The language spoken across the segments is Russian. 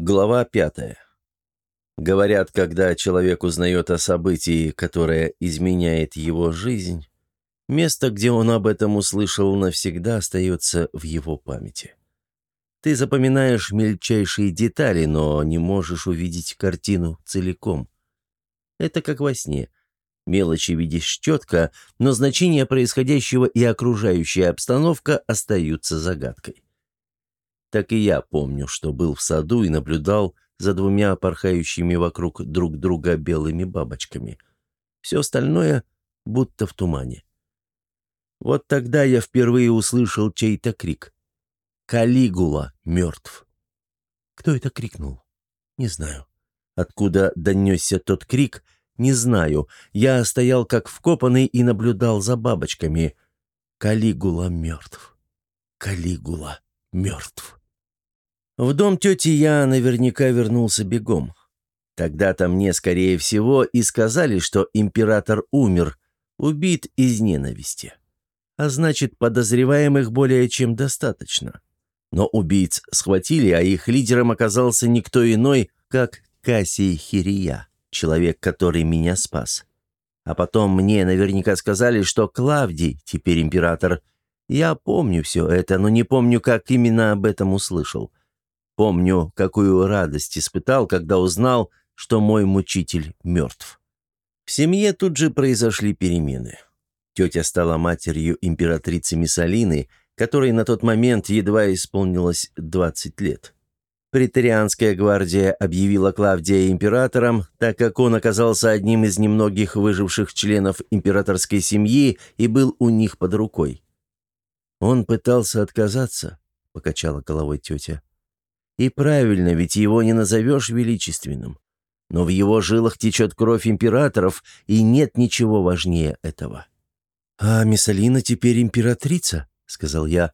Глава пятая. Говорят, когда человек узнает о событии, которое изменяет его жизнь, место, где он об этом услышал, навсегда остается в его памяти. Ты запоминаешь мельчайшие детали, но не можешь увидеть картину целиком. Это как во сне. Мелочи видишь четко, но значение происходящего и окружающая обстановка остаются загадкой. Так и я помню, что был в саду и наблюдал за двумя порхающими вокруг друг друга белыми бабочками. Все остальное будто в тумане. Вот тогда я впервые услышал чей-то крик. «Калигула мертв!» Кто это крикнул? Не знаю. Откуда донесся тот крик, не знаю. Я стоял как вкопанный и наблюдал за бабочками. Калигула мертв. Калигула мертв. В дом тети я наверняка вернулся бегом. Тогда-то мне, скорее всего, и сказали, что император умер, убит из ненависти. А значит, подозреваемых более чем достаточно. Но убийц схватили, а их лидером оказался никто иной, как Кассий Хирия, человек, который меня спас. А потом мне наверняка сказали, что Клавдий теперь император. Я помню все это, но не помню, как именно об этом услышал. Помню, какую радость испытал, когда узнал, что мой мучитель мертв. В семье тут же произошли перемены. Тетя стала матерью императрицы Миссалины, которой на тот момент едва исполнилось 20 лет. Претарианская гвардия объявила Клавдия императором, так как он оказался одним из немногих выживших членов императорской семьи и был у них под рукой. «Он пытался отказаться», — покачала головой тетя. И правильно, ведь его не назовешь величественным. Но в его жилах течет кровь императоров, и нет ничего важнее этого. «А Миссалина теперь императрица», — сказал я.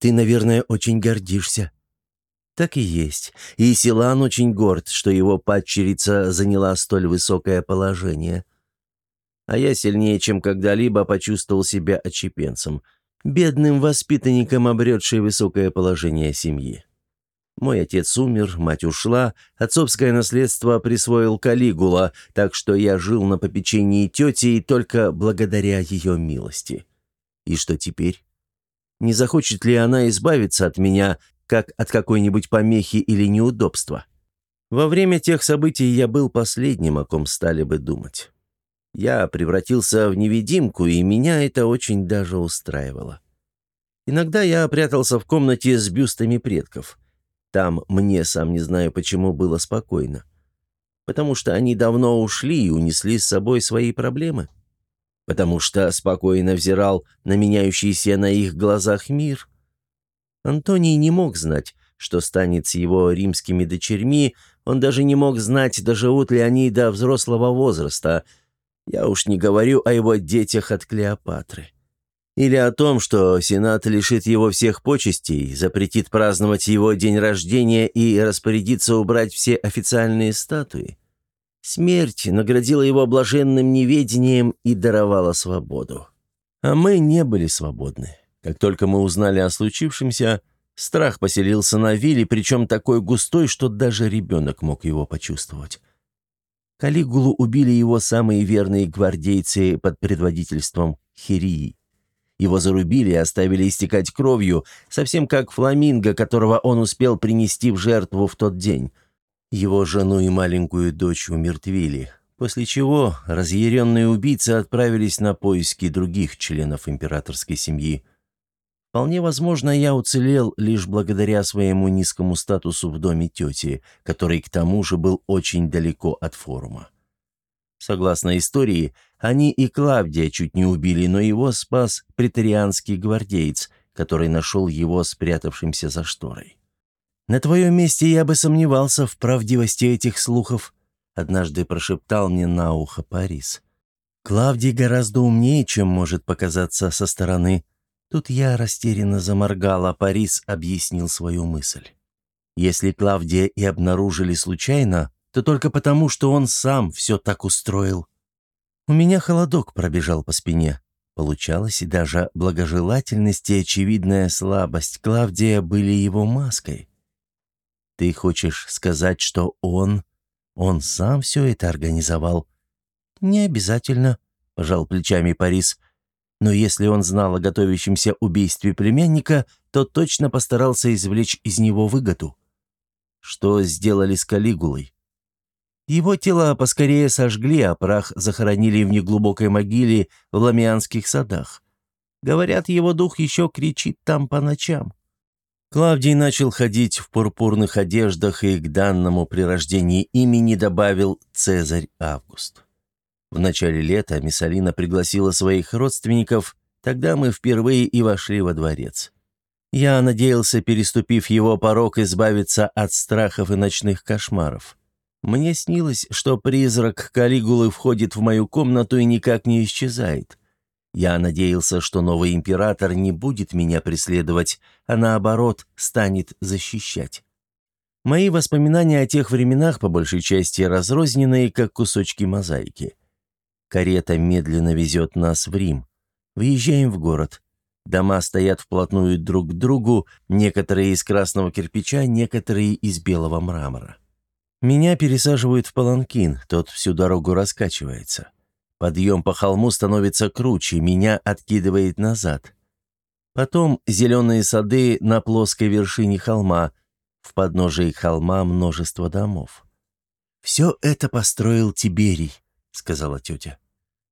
«Ты, наверное, очень гордишься». Так и есть. И Силан очень горд, что его падчерица заняла столь высокое положение. А я сильнее, чем когда-либо, почувствовал себя отчепенцем, бедным воспитанником, обретшей высокое положение семьи. Мой отец умер, мать ушла, отцовское наследство присвоил Калигула, так что я жил на попечении тети и только благодаря ее милости. И что теперь? Не захочет ли она избавиться от меня, как от какой-нибудь помехи или неудобства? Во время тех событий я был последним, о ком стали бы думать. Я превратился в невидимку, и меня это очень даже устраивало. Иногда я прятался в комнате с бюстами предков – там мне, сам не знаю почему, было спокойно. Потому что они давно ушли и унесли с собой свои проблемы. Потому что спокойно взирал на меняющийся на их глазах мир. Антоний не мог знать, что станет с его римскими дочерьми, он даже не мог знать, доживут ли они до взрослого возраста. Я уж не говорю о его детях от Клеопатры. Или о том, что Сенат лишит его всех почестей, запретит праздновать его день рождения и распорядится убрать все официальные статуи. Смерть наградила его блаженным неведением и даровала свободу. А мы не были свободны. Как только мы узнали о случившемся, страх поселился на вилле, причем такой густой, что даже ребенок мог его почувствовать. Калигулу убили его самые верные гвардейцы под предводительством Хирии. Его зарубили и оставили истекать кровью, совсем как фламинго, которого он успел принести в жертву в тот день. Его жену и маленькую дочь умертвили, после чего разъяренные убийцы отправились на поиски других членов императорской семьи. Вполне возможно, я уцелел лишь благодаря своему низкому статусу в доме тети, который к тому же был очень далеко от форума. Согласно истории, они и Клавдия чуть не убили, но его спас претарианский гвардеец, который нашел его спрятавшимся за шторой. «На твоем месте я бы сомневался в правдивости этих слухов», однажды прошептал мне на ухо Парис. «Клавдий гораздо умнее, чем может показаться со стороны». Тут я растерянно заморгал, а Парис объяснил свою мысль. Если Клавдия и обнаружили случайно, то только потому, что он сам все так устроил. У меня холодок пробежал по спине. Получалось, и даже благожелательность и очевидная слабость Клавдия были его маской. Ты хочешь сказать, что он... Он сам все это организовал?» «Не обязательно», — пожал плечами Парис. «Но если он знал о готовящемся убийстве племянника, то точно постарался извлечь из него выгоду». «Что сделали с Калигулой?» Его тело поскорее сожгли, а прах захоронили в неглубокой могиле в Ламианских садах. Говорят, его дух еще кричит там по ночам. Клавдий начал ходить в пурпурных одеждах и к данному при рождении имени добавил «Цезарь Август». В начале лета Миссалина пригласила своих родственников, тогда мы впервые и вошли во дворец. Я надеялся, переступив его порог, избавиться от страхов и ночных кошмаров. Мне снилось, что призрак Калигулы входит в мою комнату и никак не исчезает. Я надеялся, что новый император не будет меня преследовать, а наоборот, станет защищать. Мои воспоминания о тех временах по большей части разрозненные, как кусочки мозаики. Карета медленно везет нас в Рим. Въезжаем в город. Дома стоят вплотную друг к другу, некоторые из красного кирпича, некоторые из белого мрамора. Меня пересаживают в паланкин, тот всю дорогу раскачивается. Подъем по холму становится круче, меня откидывает назад. Потом зеленые сады на плоской вершине холма. В подножии холма множество домов. «Все это построил Тиберий», — сказала тетя.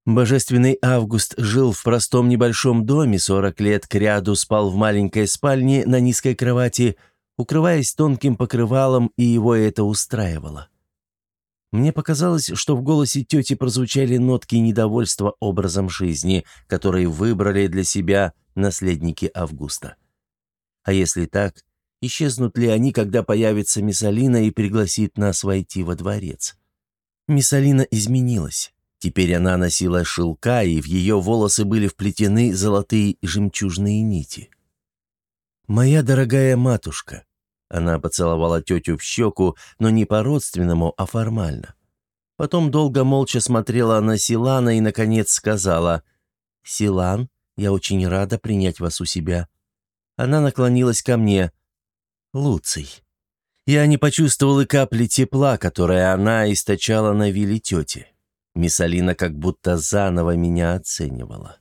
Божественный Август жил в простом небольшом доме, сорок лет кряду спал в маленькой спальне на низкой кровати, укрываясь тонким покрывалом, и его это устраивало. Мне показалось, что в голосе тети прозвучали нотки недовольства образом жизни, который выбрали для себя наследники Августа. А если так, исчезнут ли они, когда появится Миссалина и пригласит нас войти во дворец? Миссалина изменилась. Теперь она носила шелка, и в ее волосы были вплетены золотые жемчужные нити. «Моя дорогая матушка», она поцеловала тетю в щеку, но не по-родственному, а формально. Потом долго молча смотрела на Силана и, наконец, сказала, «Силан, я очень рада принять вас у себя». Она наклонилась ко мне. «Луций». Я не почувствовал и капли тепла, которое она источала на вилле тети. Миссалина как будто заново меня оценивала.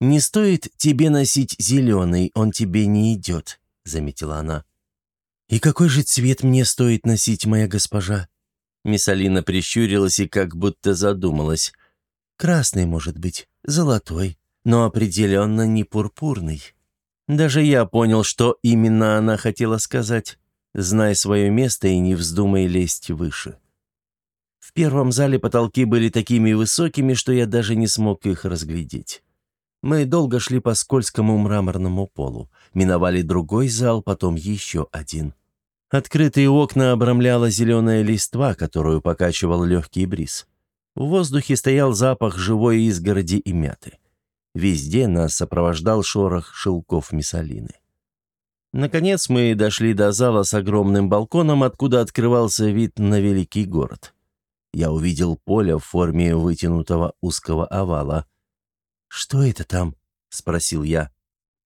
«Не стоит тебе носить зеленый, он тебе не идет», — заметила она. «И какой же цвет мне стоит носить, моя госпожа?» Миссалина прищурилась и как будто задумалась. «Красный, может быть, золотой, но определенно не пурпурный». Даже я понял, что именно она хотела сказать. Знай свое место и не вздумай лезть выше. В первом зале потолки были такими высокими, что я даже не смог их разглядеть. Мы долго шли по скользкому мраморному полу, миновали другой зал, потом еще один. Открытые окна обрамляла зеленая листва, которую покачивал легкий бриз. В воздухе стоял запах живой изгороди и мяты. Везде нас сопровождал шорох шелков миссалины. Наконец мы дошли до зала с огромным балконом, откуда открывался вид на великий город. Я увидел поле в форме вытянутого узкого овала. «Что это там?» — спросил я.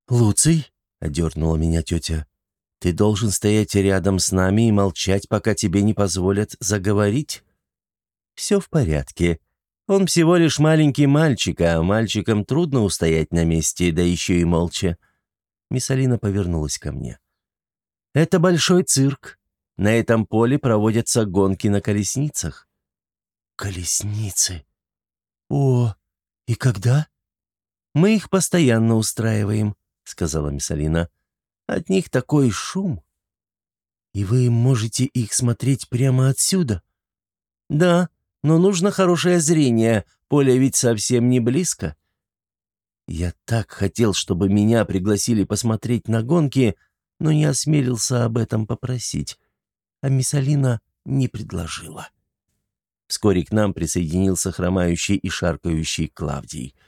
«Луций?» — одернула меня тетя. «Ты должен стоять рядом с нами и молчать, пока тебе не позволят заговорить». «Все в порядке. Он всего лишь маленький мальчик, а мальчикам трудно устоять на месте, да еще и молча». Миссалина повернулась ко мне. «Это большой цирк. На этом поле проводятся гонки на колесницах». «Колесницы? О, и когда?» «Мы их постоянно устраиваем», — сказала Миссалина. «От них такой шум». «И вы можете их смотреть прямо отсюда?» «Да, но нужно хорошее зрение, поле ведь совсем не близко». Я так хотел, чтобы меня пригласили посмотреть на гонки, но не осмелился об этом попросить. А Миссалина не предложила. Вскоре к нам присоединился хромающий и шаркающий Клавдий —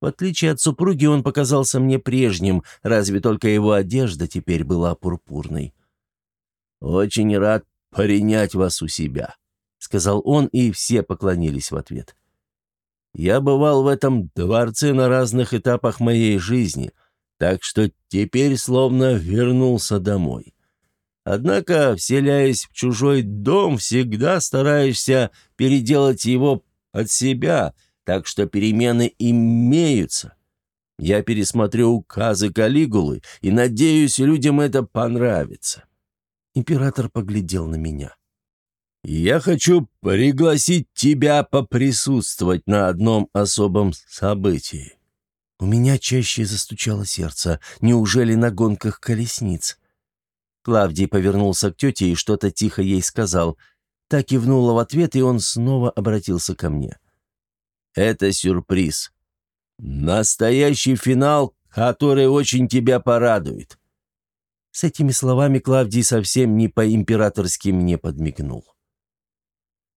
в отличие от супруги, он показался мне прежним, разве только его одежда теперь была пурпурной. «Очень рад принять вас у себя», — сказал он, и все поклонились в ответ. «Я бывал в этом дворце на разных этапах моей жизни, так что теперь словно вернулся домой. Однако, вселяясь в чужой дом, всегда стараешься переделать его от себя, так что перемены имеются. Я пересмотрю указы Калигулы и надеюсь, людям это понравится». Император поглядел на меня. «Я хочу пригласить тебя поприсутствовать на одном особом событии». У меня чаще застучало сердце. Неужели на гонках колесниц? Клавдий повернулся к тете и что-то тихо ей сказал. Так кивнула в ответ, и он снова обратился ко мне. «Это сюрприз. Настоящий финал, который очень тебя порадует». С этими словами Клавдий совсем не по-императорски мне подмигнул.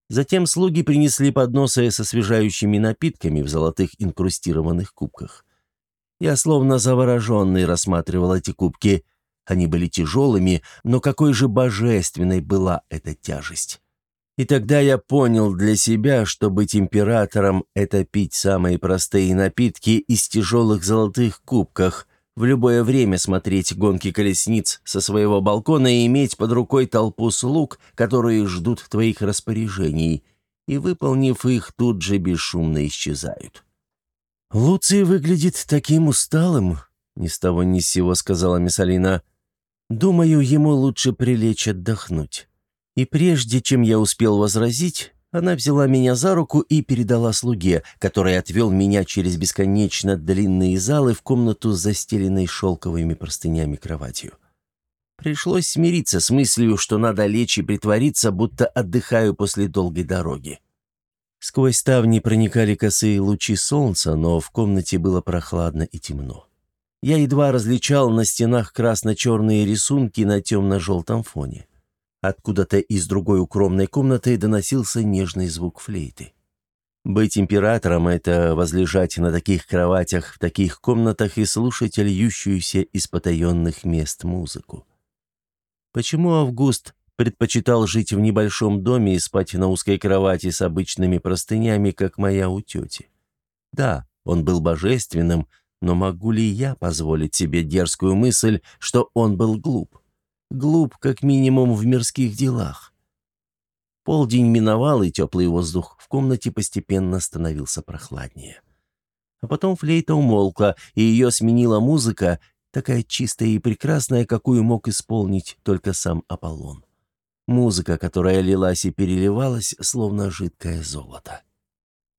Затем слуги принесли подносы со освежающими напитками в золотых инкрустированных кубках. Я словно завороженный рассматривал эти кубки. Они были тяжелыми, но какой же божественной была эта тяжесть. И тогда я понял для себя, что быть императором — это пить самые простые напитки из тяжелых золотых кубках — в любое время смотреть гонки колесниц со своего балкона и иметь под рукой толпу слуг, которые ждут твоих распоряжений, и, выполнив их, тут же бесшумно исчезают. «Луций выглядит таким усталым», — ни с того ни с сего сказала Миссалина. «Думаю, ему лучше прилечь отдохнуть». И прежде чем я успел возразить, она взяла меня за руку и передала слуге, который отвел меня через бесконечно длинные залы в комнату с застеленной шелковыми простынями кроватью. Пришлось смириться с мыслью, что надо лечь и притвориться, будто отдыхаю после долгой дороги. Сквозь ставни проникали косые лучи солнца, но в комнате было прохладно и темно. Я едва различал на стенах красно-черные рисунки на темно-желтом фоне. Откуда-то из другой укромной комнаты доносился нежный звук флейты. Быть императором — это возлежать на таких кроватях, в таких комнатах и слушать льющуюся из потаенных мест музыку. Почему Август предпочитал жить в небольшом доме и спать на узкой кровати с обычными простынями, как моя у тети? Да, он был божественным, но могу ли я позволить себе дерзкую мысль, что он был глуп? Глуп как минимум в мирских делах. Полдень миновал, и теплый воздух в комнате постепенно становился прохладнее. А потом флейта умолкла, и ее сменила музыка, такая чистая и прекрасная, какую мог исполнить только сам Аполлон. Музыка, которая лилась и переливалась, словно жидкое золото.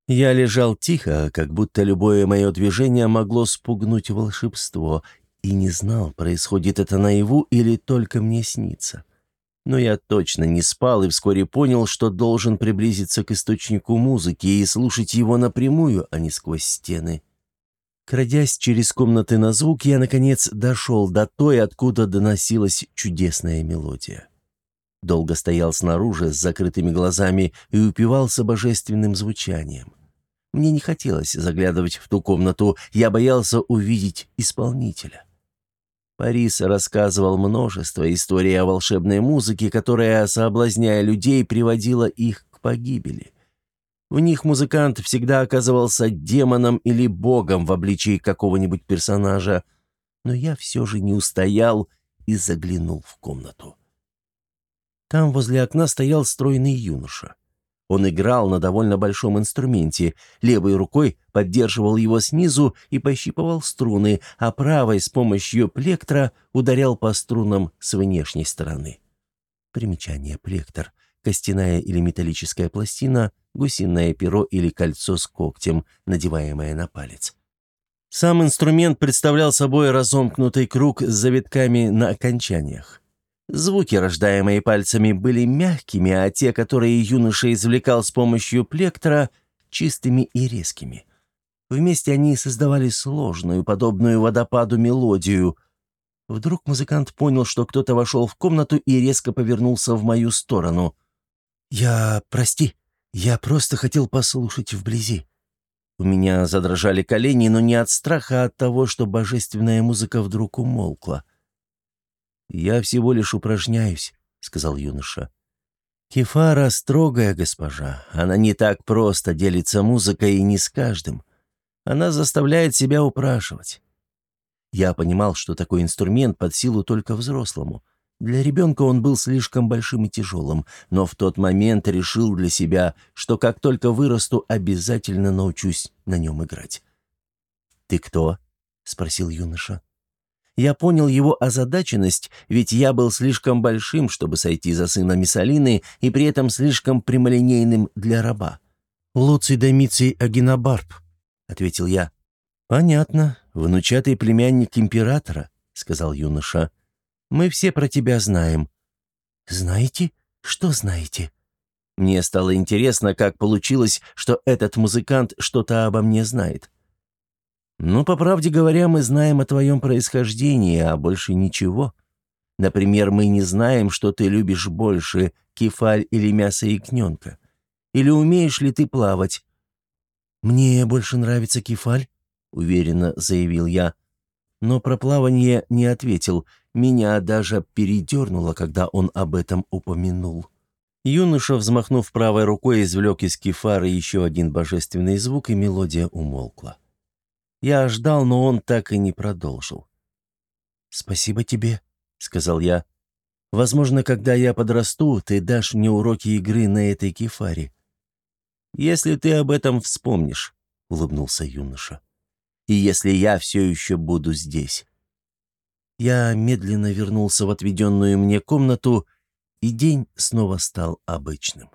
Я лежал тихо, как будто любое мое движение могло спугнуть волшебство, и не знал, происходит это наяву или только мне снится. Но я точно не спал и вскоре понял, что должен приблизиться к источнику музыки и слушать его напрямую, а не сквозь стены. Крадясь через комнаты на звук, я, наконец, дошел до той, откуда доносилась чудесная мелодия. Долго стоял снаружи с закрытыми глазами и упивался божественным звучанием. Мне не хотелось заглядывать в ту комнату, я боялся увидеть исполнителя. Парис рассказывал множество историй о волшебной музыке, которая, соблазняя людей, приводила их к погибели. В них музыкант всегда оказывался демоном или богом в обличии какого-нибудь персонажа, но я все же не устоял и заглянул в комнату. Там возле окна стоял стройный юноша. Он играл на довольно большом инструменте, левой рукой поддерживал его снизу и пощипывал струны, а правой с помощью плектра ударял по струнам с внешней стороны. Примечание плектор. Костяная или металлическая пластина, гусиное перо или кольцо с когтем, надеваемое на палец. Сам инструмент представлял собой разомкнутый круг с завитками на окончаниях. Звуки, рождаемые пальцами, были мягкими, а те, которые юноша извлекал с помощью плектора, чистыми и резкими. Вместе они создавали сложную, подобную водопаду мелодию. Вдруг музыкант понял, что кто-то вошел в комнату и резко повернулся в мою сторону. «Я... прости, я просто хотел послушать вблизи». У меня задрожали колени, но не от страха, а от того, что божественная музыка вдруг умолкла. «Я всего лишь упражняюсь», — сказал юноша. «Кефара — строгая госпожа. Она не так просто делится музыкой и не с каждым. Она заставляет себя упрашивать». Я понимал, что такой инструмент под силу только взрослому. Для ребенка он был слишком большим и тяжелым, но в тот момент решил для себя, что как только вырасту, обязательно научусь на нем играть. «Ты кто?» — спросил юноша. Я понял его озадаченность, ведь я был слишком большим, чтобы сойти за сына Миссалины, и при этом слишком прямолинейным для раба. «Луций Домиций Агинабарб», — ответил я. «Понятно, внучатый племянник императора», — сказал юноша. «Мы все про тебя знаем». «Знаете? Что знаете?» Мне стало интересно, как получилось, что этот музыкант что-то обо мне знает. «Ну, по правде говоря, мы знаем о твоем происхождении, а больше ничего. Например, мы не знаем, что ты любишь больше, кефаль или мясо ягненка. Или умеешь ли ты плавать?» «Мне больше нравится кефаль», — уверенно заявил я. Но про плавание не ответил. Меня даже передернуло, когда он об этом упомянул. Юноша, взмахнув правой рукой, извлек из кефара еще один божественный звук, и мелодия умолкла. Я ждал, но он так и не продолжил. «Спасибо тебе», — сказал я. «Возможно, когда я подрасту, ты дашь мне уроки игры на этой кефаре». «Если ты об этом вспомнишь», — улыбнулся юноша. «И если я все еще буду здесь». Я медленно вернулся в отведенную мне комнату, и день снова стал обычным.